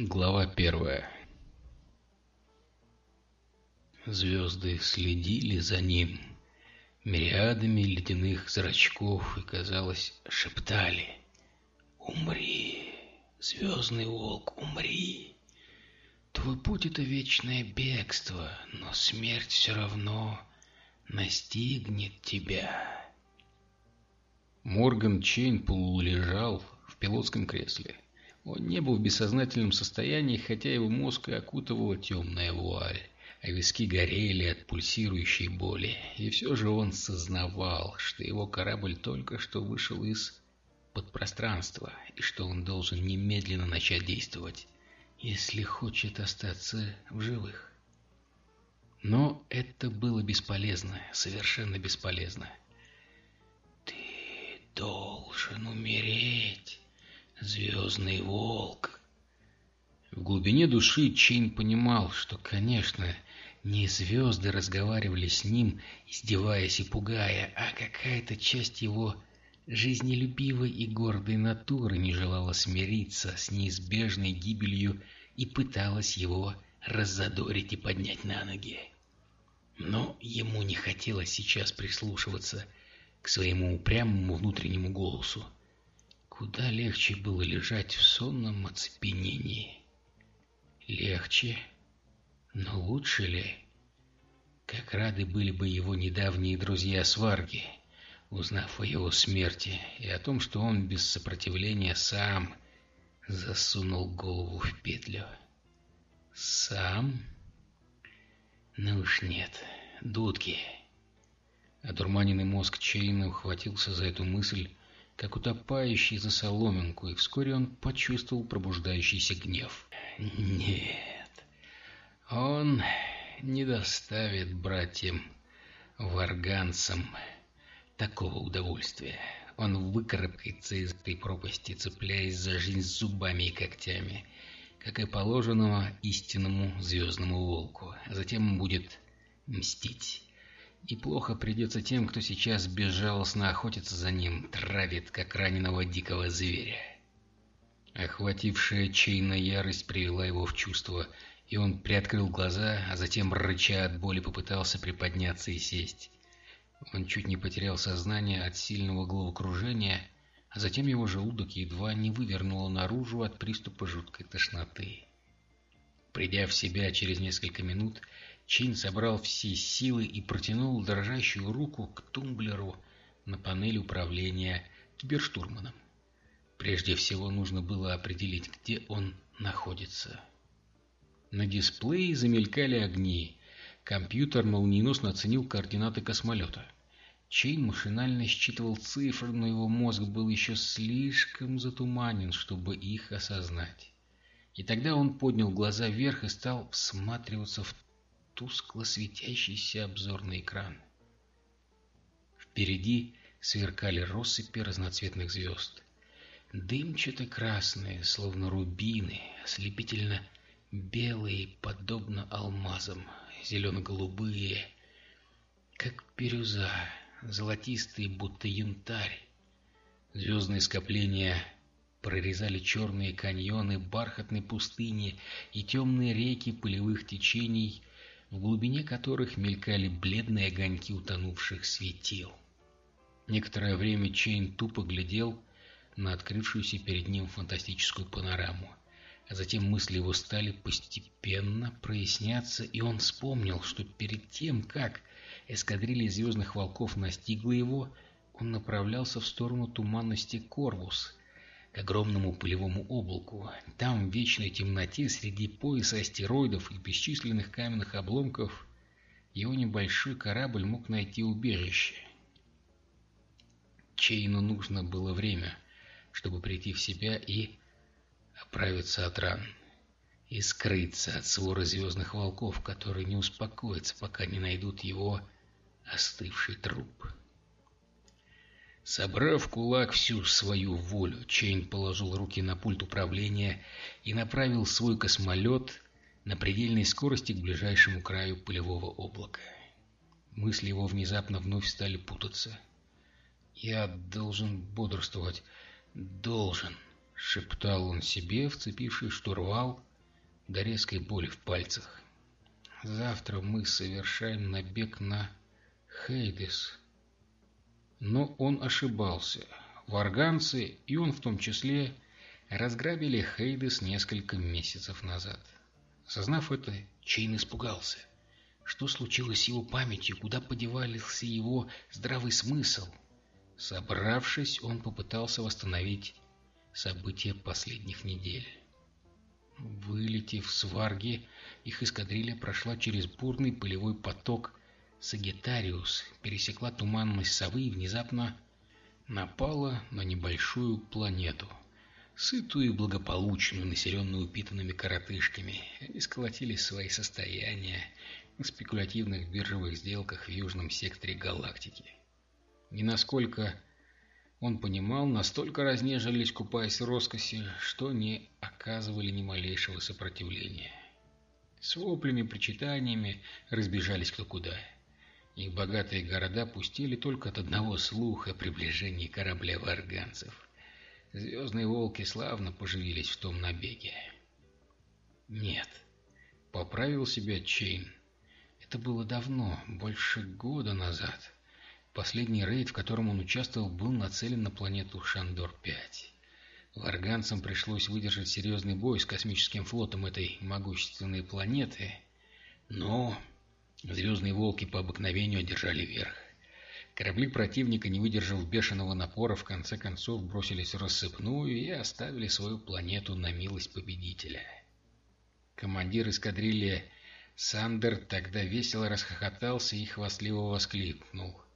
Глава первая Звезды следили за ним мириадами ледяных зрачков и, казалось, шептали «Умри, звездный волк, умри! Твой путь — это вечное бегство, но смерть все равно настигнет тебя». Морган Чейн полулежал в пилотском кресле. Он не был в бессознательном состоянии, хотя его мозг и окутывала темная вуаль, а виски горели от пульсирующей боли. И все же он сознавал, что его корабль только что вышел из подпространства, и что он должен немедленно начать действовать, если хочет остаться в живых. Но это было бесполезно, совершенно бесполезно. «Ты должен умереть!» Звездный волк. В глубине души Чейн понимал, что, конечно, не звезды разговаривали с ним, издеваясь и пугая, а какая-то часть его жизнелюбивой и гордой натуры не желала смириться с неизбежной гибелью и пыталась его раззадорить и поднять на ноги. Но ему не хотелось сейчас прислушиваться к своему упрямому внутреннему голосу. Куда легче было лежать в сонном оцепенении. Легче, но лучше ли? Как рады были бы его недавние друзья Сварги, узнав о его смерти и о том, что он без сопротивления сам засунул голову в петлю. Сам? Ну уж нет, дудки. Одурманенный мозг Чейна ухватился за эту мысль как утопающий за соломинку, и вскоре он почувствовал пробуждающийся гнев. Нет, он не доставит братьям варганцам такого удовольствия. Он выкарабкается из этой пропасти, цепляясь за жизнь зубами и когтями, как и положенного истинному звездному волку, а затем будет мстить. И плохо придется тем, кто сейчас безжалостно охотится за ним, травит, как раненого дикого зверя. Охватившая Чейна ярость привела его в чувство, и он приоткрыл глаза, а затем, рыча от боли, попытался приподняться и сесть. Он чуть не потерял сознание от сильного головокружения, а затем его желудок едва не вывернуло наружу от приступа жуткой тошноты. Придя в себя через несколько минут, Чин собрал все силы и протянул дрожащую руку к тумблеру на панели управления киберштурманом. Прежде всего нужно было определить, где он находится. На дисплее замелькали огни. Компьютер молниеносно оценил координаты космолета. Чейн машинально считывал цифры, но его мозг был еще слишком затуманен, чтобы их осознать. И тогда он поднял глаза вверх и стал всматриваться в тускло светящийся обзорный экран. Впереди сверкали россыпи разноцветных звезд. Дымчато-красные, словно рубины, ослепительно белые, подобно алмазам, зелено-голубые, как бирюза, золотистые, будто янтарь. Звездные скопления прорезали черные каньоны бархатной пустыни и темные реки пылевых течений в глубине которых мелькали бледные огоньки утонувших светил. Некоторое время Чейн тупо глядел на открывшуюся перед ним фантастическую панораму, а затем мысли его стали постепенно проясняться, и он вспомнил, что перед тем, как эскадрилья Звездных Волков настигла его, он направлялся в сторону туманности Корвус, к огромному пылевому облаку. Там, в вечной темноте, среди пояса астероидов и бесчисленных каменных обломков, его небольшой корабль мог найти убежище. Чейну нужно было время, чтобы прийти в себя и оправиться от ран, и скрыться от своры звездных волков, которые не успокоятся, пока не найдут его остывший труп. Собрав в кулак всю свою волю, Чейн положил руки на пульт управления и направил свой космолет на предельной скорости к ближайшему краю пылевого облака. Мысли его внезапно вновь стали путаться. «Я должен бодрствовать. Должен!» — шептал он себе, вцепивший штурвал до резкой боли в пальцах. Завтра мы совершаем набег на Хейдес. Но он ошибался. Варганцы, и он в том числе, разграбили Хейдес несколько месяцев назад. Осознав это, Чейн испугался. Что случилось с его памятью, куда подевался его здравый смысл? Собравшись, он попытался восстановить события последних недель. Вылетев с Варги, их эскадрилья прошла через бурный пылевой поток Сагитариус, пересекла туманность совы и внезапно напала на небольшую планету. Сытую и благополучную, населенную упитанными коротышками, они сколотили свои состояния на спекулятивных биржевых сделках в южном секторе галактики. И насколько он понимал, настолько разнежились, купаясь в роскоши, что не оказывали ни малейшего сопротивления. С воплями, причитаниями разбежались кто куда. Их богатые города пустили только от одного слуха о приближении корабля варганцев. Звездные волки славно поживились в том набеге. Нет, поправил себя Чейн. Это было давно, больше года назад. Последний рейд, в котором он участвовал, был нацелен на планету Шандор-5. Варганцам пришлось выдержать серьезный бой с космическим флотом этой могущественной планеты, но звездные волки по обыкновению одержали верх. Корабли противника, не выдержав бешеного напора, в конце концов бросились в рассыпную и оставили свою планету на милость победителя. Командир эскадрильи Сандер тогда весело расхохотался и хвастливо воскликнул —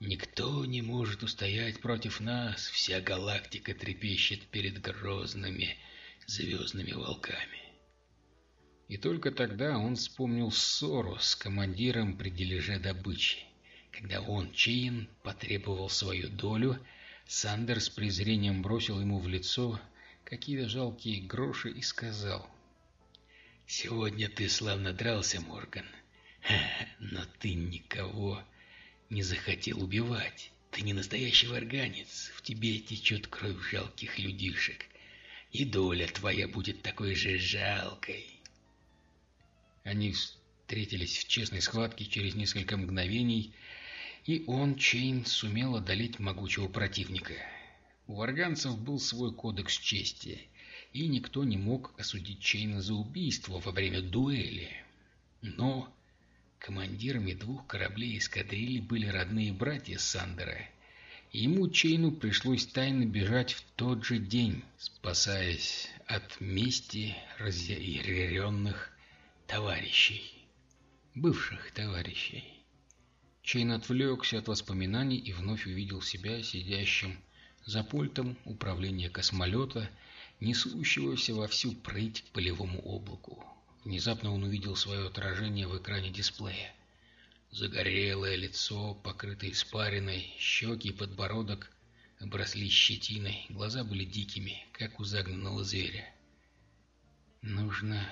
Никто не может устоять против нас, вся галактика трепещет перед грозными звездными волками. И только тогда он вспомнил ссору с командиром при дележе добычи. Когда он, Чейн, потребовал свою долю, Сандер с презрением бросил ему в лицо какие-то жалкие гроши и сказал. «Сегодня ты славно дрался, Морган, но ты никого не захотел убивать. Ты не настоящий варганец, в тебе течет кровь жалких людишек, и доля твоя будет такой же жалкой. Они встретились в честной схватке через несколько мгновений, и он, Чейн, сумел одолеть могучего противника. У варганцев был свой кодекс чести, и никто не мог осудить Чейна за убийство во время дуэли. Но Командирами двух кораблей эскадрильи были родные братья Сандера. Ему, Чейну, пришлось тайно бежать в тот же день, спасаясь от мести разъяренных товарищей. Бывших товарищей. Чейн отвлекся от воспоминаний и вновь увидел себя сидящим за пультом управления космолета, несущегося во всю прыть к полевому облаку. Внезапно он увидел свое отражение в экране дисплея. Загорелое лицо, покрытое испариной, щеки и подбородок обросли щетиной, глаза были дикими, как у загнанного зверя. «Нужно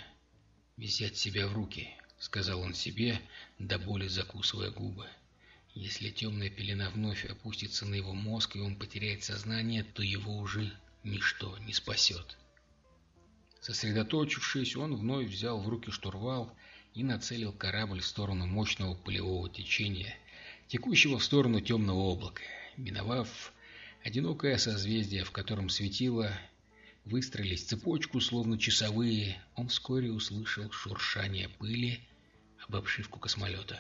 взять себя в руки», — сказал он себе, до боли закусывая губы. «Если темная пелена вновь опустится на его мозг, и он потеряет сознание, то его уже ничто не спасет». Сосредоточившись, он вновь взял в руки штурвал и нацелил корабль в сторону мощного пылевого течения, текущего в сторону темного облака. Миновав одинокое созвездие, в котором светило, выстроились цепочку, словно часовые, он вскоре услышал шуршание пыли об обшивку космолета.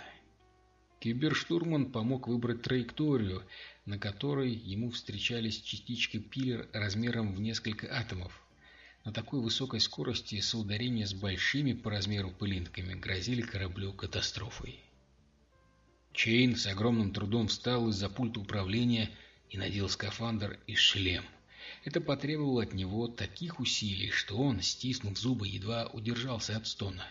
Киберштурман помог выбрать траекторию, на которой ему встречались частички пилер размером в несколько атомов. На такой высокой скорости соударения с большими по размеру пылинками грозили кораблю катастрофой. Чейн с огромным трудом встал из-за пульта управления и надел скафандр и шлем. Это потребовало от него таких усилий, что он, стиснув зубы, едва удержался от стона.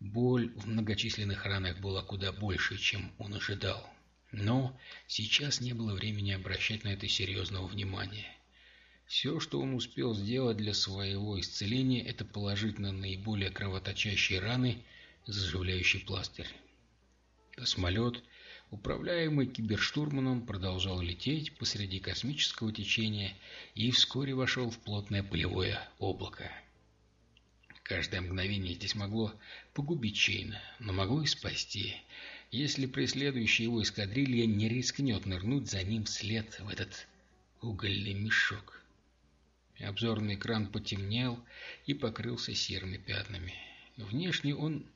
Боль в многочисленных ранах была куда больше, чем он ожидал. Но сейчас не было времени обращать на это серьезного внимания. Все, что он успел сделать для своего исцеления, это положить на наиболее кровоточащие раны заживляющий пластырь. Космолет, управляемый киберштурманом, продолжал лететь посреди космического течения и вскоре вошел в плотное пылевое облако. Каждое мгновение здесь могло погубить Чейна, но могло и спасти, если преследующая его эскадрилья не рискнет нырнуть за ним вслед в этот угольный мешок. Обзорный экран потемнел и покрылся серыми пятнами. Внешне он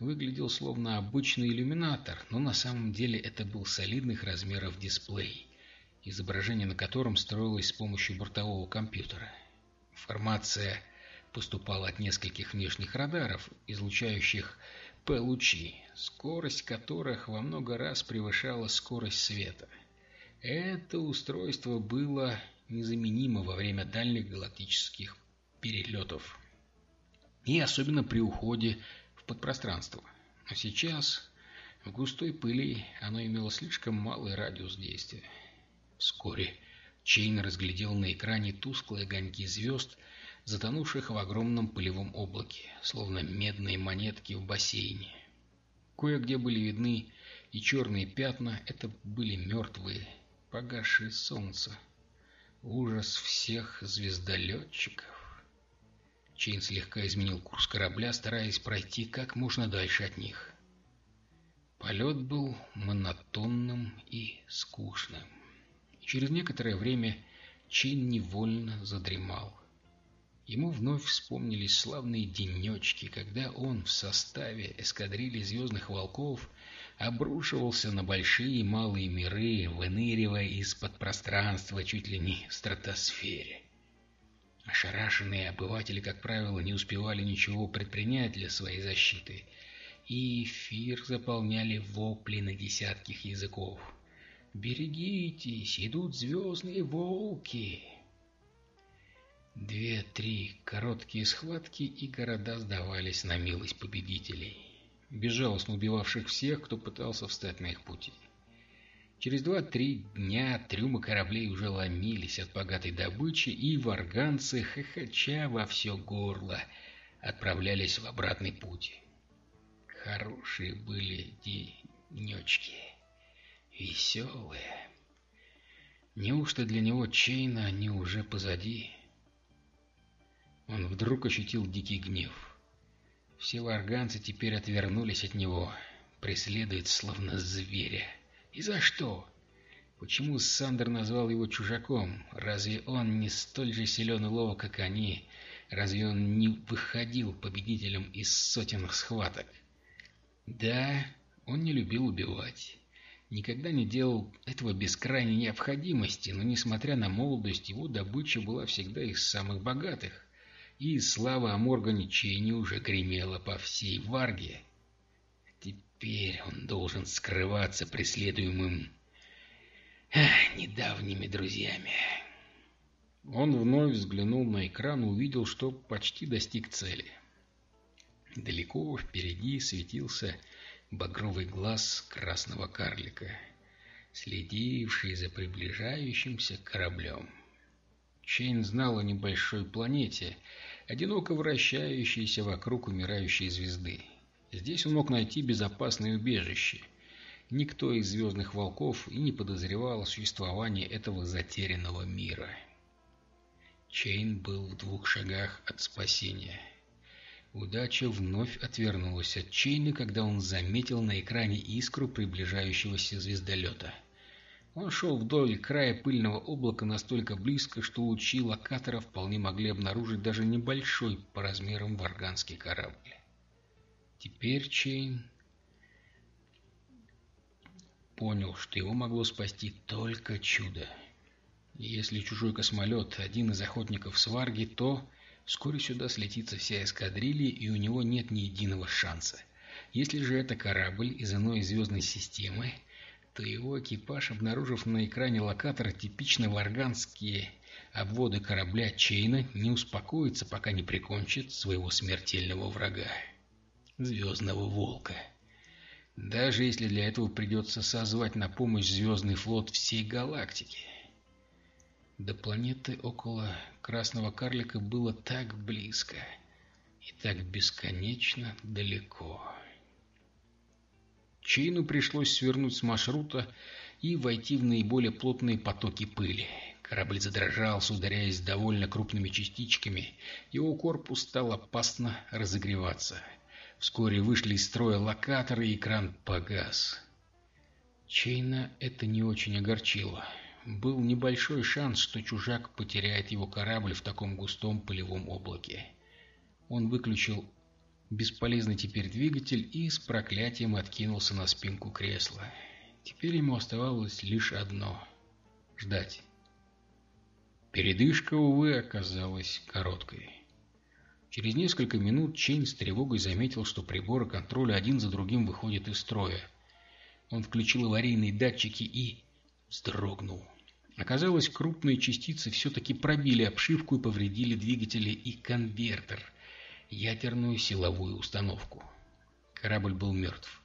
выглядел словно обычный иллюминатор, но на самом деле это был солидных размеров дисплей, изображение на котором строилось с помощью бортового компьютера. Информация поступала от нескольких внешних радаров, излучающих П-лучи, скорость которых во много раз превышала скорость света. Это устройство было незаменимо во время дальних галактических перелетов. И особенно при уходе подпространство. Но сейчас, в густой пыли, оно имело слишком малый радиус действия. Вскоре Чейн разглядел на экране тусклые огоньки звезд, затонувших в огромном пылевом облаке, словно медные монетки в бассейне. Кое-где были видны и черные пятна, это были мертвые, погасшие солнца. Ужас всех звездолетчиков. Чейн слегка изменил курс корабля, стараясь пройти как можно дальше от них. Полет был монотонным и скучным. через некоторое время Чейн невольно задремал. Ему вновь вспомнились славные денечки, когда он в составе эскадрильи «Звездных волков» обрушивался на большие и малые миры, выныривая из-под пространства чуть ли не в стратосфере. Ошарашенные обыватели, как правило, не успевали ничего предпринять для своей защиты, и эфир заполняли вопли на десятких языков. «Берегитесь, идут звездные волки!» Две-три короткие схватки, и города сдавались на милость победителей безжалостно убивавших всех, кто пытался встать на их пути. Через два-три дня трюмы кораблей уже ломились от богатой добычи, и варганцы, хохоча во все горло, отправлялись в обратный путь. Хорошие были денечки, веселые. Неужто для него Чейна они уже позади? Он вдруг ощутил дикий гнев. Все варганцы теперь отвернулись от него, преследуют словно зверя. И за что? Почему Сандер назвал его чужаком? Разве он не столь же силен и ловок, как они? Разве он не выходил победителем из сотен схваток? Да, он не любил убивать. Никогда не делал этого без крайней необходимости, но, несмотря на молодость, его добыча была всегда из самых богатых и слава о Моргане Чейни уже гремела по всей Варге. Теперь он должен скрываться преследуемым эх, недавними друзьями. Он вновь взглянул на экран и увидел, что почти достиг цели. Далеко впереди светился багровый глаз красного карлика, следивший за приближающимся кораблем. Чейн знал о небольшой планете, одиноко вращающейся вокруг умирающей звезды. Здесь он мог найти безопасное убежище. Никто из звездных волков и не подозревал о существовании этого затерянного мира. Чейн был в двух шагах от спасения. Удача вновь отвернулась от Чейна, когда он заметил на экране искру приближающегося звездолета — он шел вдоль края пыльного облака настолько близко, что лучи локатора вполне могли обнаружить даже небольшой по размерам варганский корабль. Теперь Чейн понял, что его могло спасти только чудо. Если чужой космолет один из охотников Сварги, то вскоре сюда слетится вся эскадрилья, и у него нет ни единого шанса. Если же это корабль из иной звездной системы, то его экипаж, обнаружив на экране локатора типично варганские обводы корабля Чейна, не успокоится, пока не прикончит своего смертельного врага — Звездного Волка. Даже если для этого придется созвать на помощь Звездный флот всей галактики. До планеты около Красного Карлика было так близко и так бесконечно далеко. Чейну пришлось свернуть с маршрута и войти в наиболее плотные потоки пыли. Корабль задрожался, ударяясь довольно крупными частичками. Его корпус стал опасно разогреваться. Вскоре вышли из строя локаторы, и экран погас. Чейна это не очень огорчило. Был небольшой шанс, что чужак потеряет его корабль в таком густом пылевом облаке. Он выключил бесполезный теперь двигатель и с проклятием откинулся на спинку кресла. Теперь ему оставалось лишь одно — ждать. Передышка, увы, оказалась короткой. Через несколько минут Чейн с тревогой заметил, что приборы контроля один за другим выходят из строя. Он включил аварийные датчики и вздрогнул. Оказалось, крупные частицы все-таки пробили обшивку и повредили двигатели и конвертер, ядерную силовую установку. Корабль был мертв.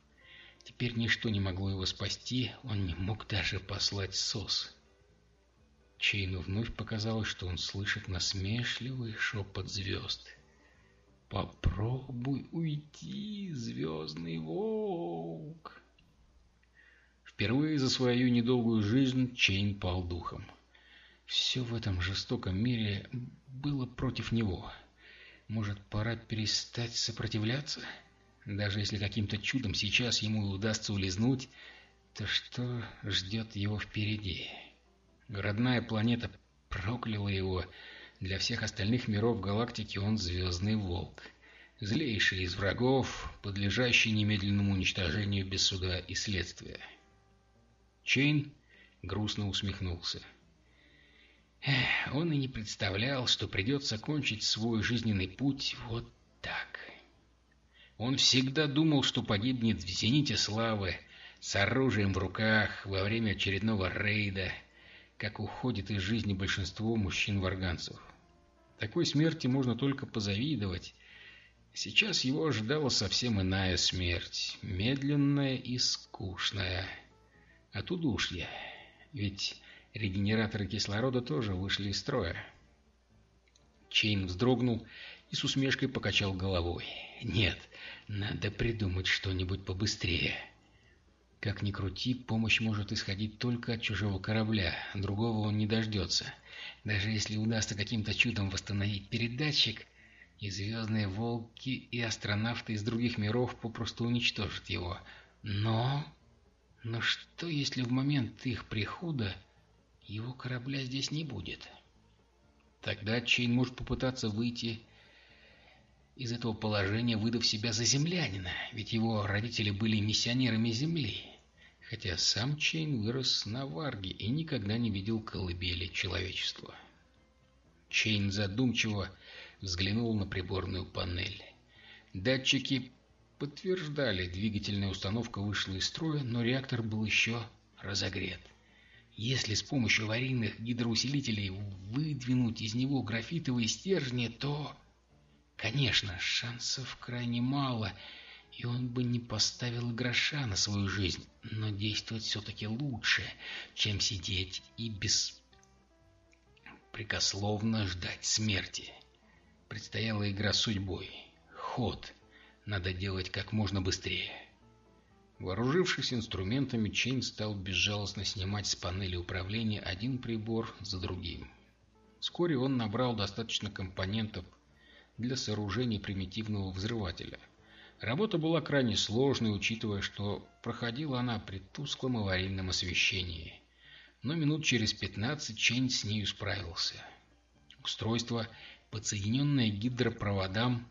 Теперь ничто не могло его спасти, он не мог даже послать СОС. Чейну вновь показалось, что он слышит насмешливый шепот звезд. «Попробуй уйти, звездный волк!» Впервые за свою недолгую жизнь Чейн пал духом. Все в этом жестоком мире было против него. Может, пора перестать сопротивляться? Даже если каким-то чудом сейчас ему удастся улизнуть, то что ждет его впереди? Родная планета прокляла его. Для всех остальных миров галактики он звездный волк. Злейший из врагов, подлежащий немедленному уничтожению без суда и следствия. Чейн грустно усмехнулся. Он и не представлял, что придется кончить свой жизненный путь вот так. Он всегда думал, что погибнет в зените славы, с оружием в руках, во время очередного рейда, как уходит из жизни большинство мужчин-варганцев. Такой смерти можно только позавидовать. Сейчас его ожидала совсем иная смерть, медленная и скучная. От удушья. Ведь регенераторы кислорода тоже вышли из строя. Чейн вздрогнул и с усмешкой покачал головой. «Нет, надо придумать что-нибудь побыстрее». Как ни крути, помощь может исходить только от чужого корабля, другого он не дождется. Даже если удастся каким-то чудом восстановить передатчик, и звездные волки, и астронавты из других миров попросту уничтожат его. Но... Но что, если в момент их прихода его корабля здесь не будет? Тогда Чейн может попытаться выйти из этого положения, выдав себя за землянина, ведь его родители были миссионерами Земли хотя сам Чейн вырос на Варге и никогда не видел колыбели человечества. Чейн задумчиво взглянул на приборную панель. Датчики подтверждали, двигательная установка вышла из строя, но реактор был еще разогрет. Если с помощью аварийных гидроусилителей выдвинуть из него графитовые стержни, то... Конечно, шансов крайне мало, и он бы не поставил гроша на свою жизнь, но действовать все-таки лучше, чем сидеть и беспрекословно ждать смерти. Предстояла игра судьбой. Ход надо делать как можно быстрее. Вооружившись инструментами, Чейн стал безжалостно снимать с панели управления один прибор за другим. Вскоре он набрал достаточно компонентов для сооружения примитивного взрывателя – Работа была крайне сложной, учитывая, что проходила она при тусклом аварийном освещении. Но минут через пятнадцать Чейн с нею справился. Устройство, подсоединенное к гидропроводам,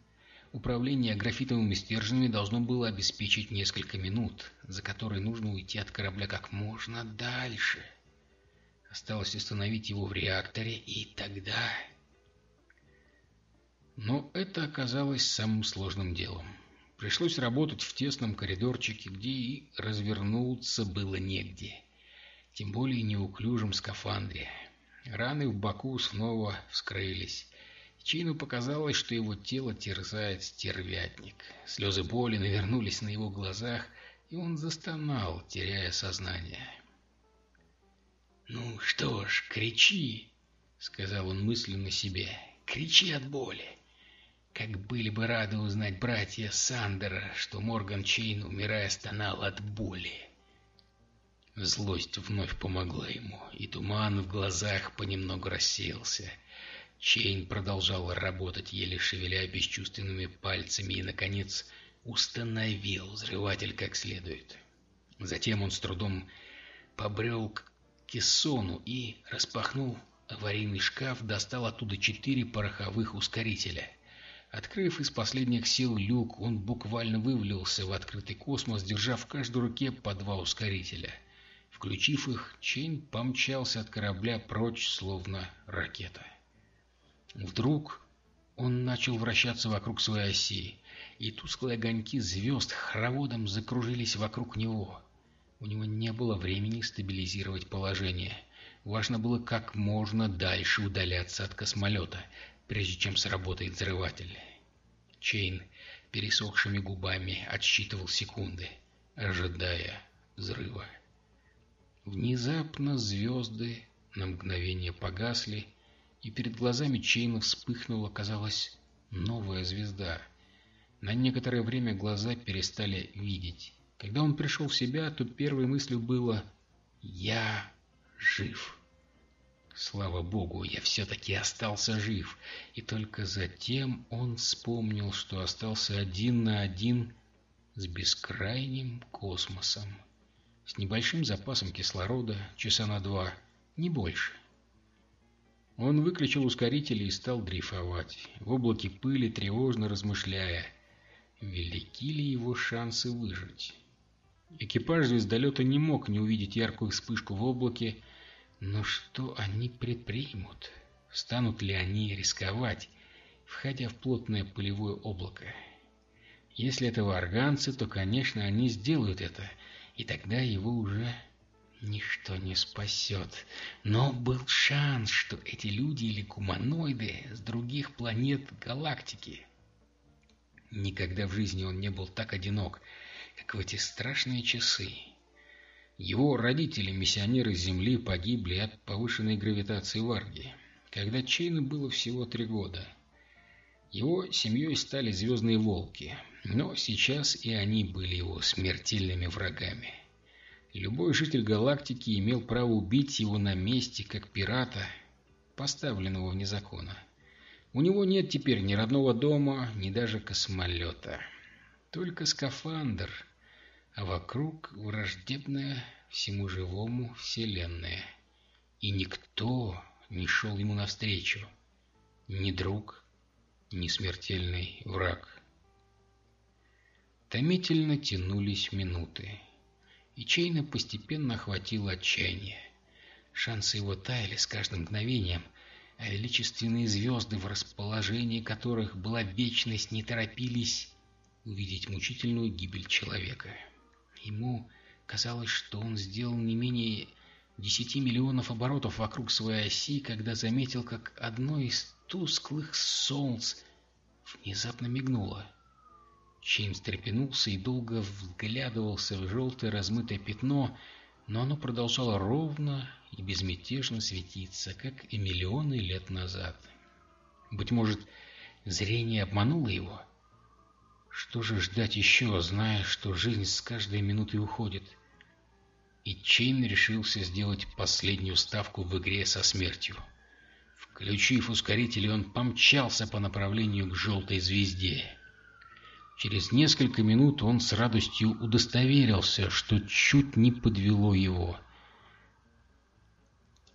управление графитовыми стержнями должно было обеспечить несколько минут, за которые нужно уйти от корабля как можно дальше. Осталось установить его в реакторе, и тогда... Но это оказалось самым сложным делом. Пришлось работать в тесном коридорчике, где и развернуться было негде. Тем более неуклюжем скафандре. Раны в боку снова вскрылись. Чейну показалось, что его тело терзает стервятник. Слезы боли навернулись на его глазах, и он застонал, теряя сознание. «Ну что ж, кричи!» — сказал он мысленно себе. «Кричи от боли!» Как были бы рады узнать братья Сандера, что Морган Чейн, умирая, стонал от боли. Злость вновь помогла ему, и туман в глазах понемногу рассеялся. Чейн продолжал работать, еле шевеля бесчувственными пальцами, и, наконец, установил взрыватель как следует. Затем он с трудом побрел к кессону и распахнул аварийный шкаф, достал оттуда четыре пороховых ускорителя. Открыв из последних сил люк, он буквально вывалился в открытый космос, держа в каждой руке по два ускорителя. Включив их, Чейн помчался от корабля прочь, словно ракета. Вдруг он начал вращаться вокруг своей оси, и тусклые огоньки звезд хороводом закружились вокруг него. У него не было времени стабилизировать положение. Важно было как можно дальше удаляться от космолета, прежде чем сработает взрыватель. Чейн пересохшими губами отсчитывал секунды, ожидая взрыва. Внезапно звезды на мгновение погасли, и перед глазами Чейна вспыхнула, казалось, новая звезда. На некоторое время глаза перестали видеть. Когда он пришел в себя, то первой мыслью было «Я жив». Слава богу, я все-таки остался жив. И только затем он вспомнил, что остался один на один с бескрайним космосом. С небольшим запасом кислорода, часа на два, не больше. Он выключил ускорители и стал дрейфовать, в облаке пыли тревожно размышляя, велики ли его шансы выжить. Экипаж звездолета не мог не увидеть яркую вспышку в облаке, но что они предпримут? Станут ли они рисковать, входя в плотное пылевое облако? Если это варганцы, то, конечно, они сделают это, и тогда его уже ничто не спасет. Но был шанс, что эти люди или гуманоиды с других планет галактики. Никогда в жизни он не был так одинок, как в эти страшные часы. Его родители, миссионеры Земли, погибли от повышенной гравитации Варги, когда Чейну было всего три года. Его семьей стали Звездные Волки, но сейчас и они были его смертельными врагами. Любой житель галактики имел право убить его на месте, как пирата, поставленного вне закона. У него нет теперь ни родного дома, ни даже космолета. Только скафандр, а вокруг враждебная всему живому вселенная. И никто не шел ему навстречу. Ни друг, ни смертельный враг. Томительно тянулись минуты, и Чейна постепенно охватило отчаяние. Шансы его таяли с каждым мгновением, а величественные звезды, в расположении которых была вечность, не торопились увидеть мучительную гибель человека. Ему казалось, что он сделал не менее десяти миллионов оборотов вокруг своей оси, когда заметил, как одно из тусклых солнц внезапно мигнуло. Чейн встрепенулся и долго вглядывался в желтое размытое пятно, но оно продолжало ровно и безмятежно светиться, как и миллионы лет назад. Быть может, зрение обмануло его? — что же ждать еще, зная, что жизнь с каждой минутой уходит? И Чейн решился сделать последнюю ставку в игре со смертью. Включив ускоритель, он помчался по направлению к желтой звезде. Через несколько минут он с радостью удостоверился, что чуть не подвело его.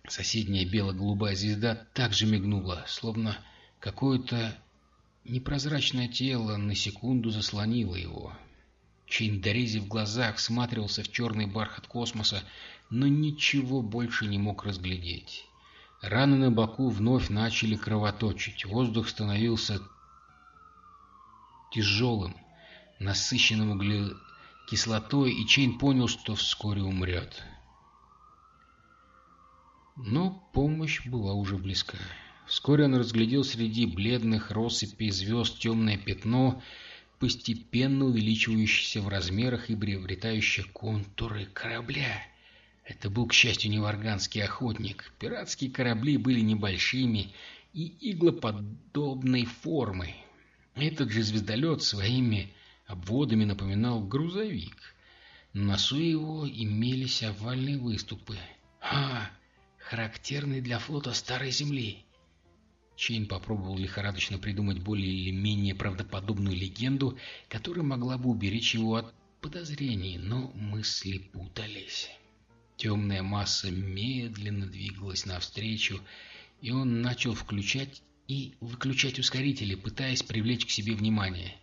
Соседняя бело-голубая звезда также мигнула, словно какое-то Непрозрачное тело на секунду заслонило его. Чейн до рези в глазах всматривался в черный бархат космоса, но ничего больше не мог разглядеть. Раны на боку вновь начали кровоточить, воздух становился тяжелым, насыщенным углекислотой, и Чейн понял, что вскоре умрет. Но помощь была уже близка. Вскоре он разглядел среди бледных россыпей звезд темное пятно, постепенно увеличивающееся в размерах и приобретающее контуры корабля. Это был, к счастью, не варганский охотник. Пиратские корабли были небольшими и иглоподобной формы. Этот же звездолет своими обводами напоминал грузовик. На носу его имелись овальные выступы. «А, характерный для флота Старой Земли!» Чейн попробовал лихорадочно придумать более или менее правдоподобную легенду, которая могла бы уберечь его от подозрений, но мысли путались. Темная масса медленно двигалась навстречу, и он начал включать и выключать ускорители, пытаясь привлечь к себе внимание.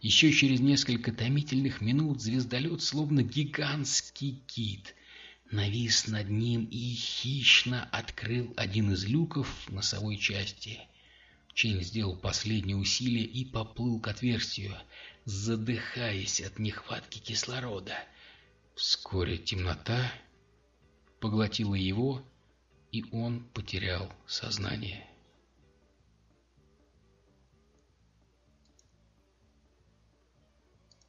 Еще через несколько томительных минут звездолет, словно гигантский кит, навис над ним и хищно открыл один из люков в носовой части. Чейн сделал последнее усилие и поплыл к отверстию, задыхаясь от нехватки кислорода. Вскоре темнота поглотила его, и он потерял сознание.